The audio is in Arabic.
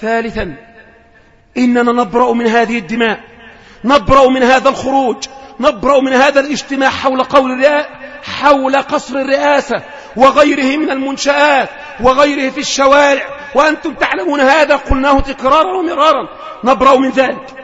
ثالثا إننا نبرأ من هذه الدماء نبرأ من هذا الخروج نبرأ من هذا الاجتماع حول قول حول قصر الرئاسة وغيره من المنشآت وغيره في الشوارع وأنتم تعلمون هذا؟ قلناه تكرارا ومرارا. نبرأ من ذلك.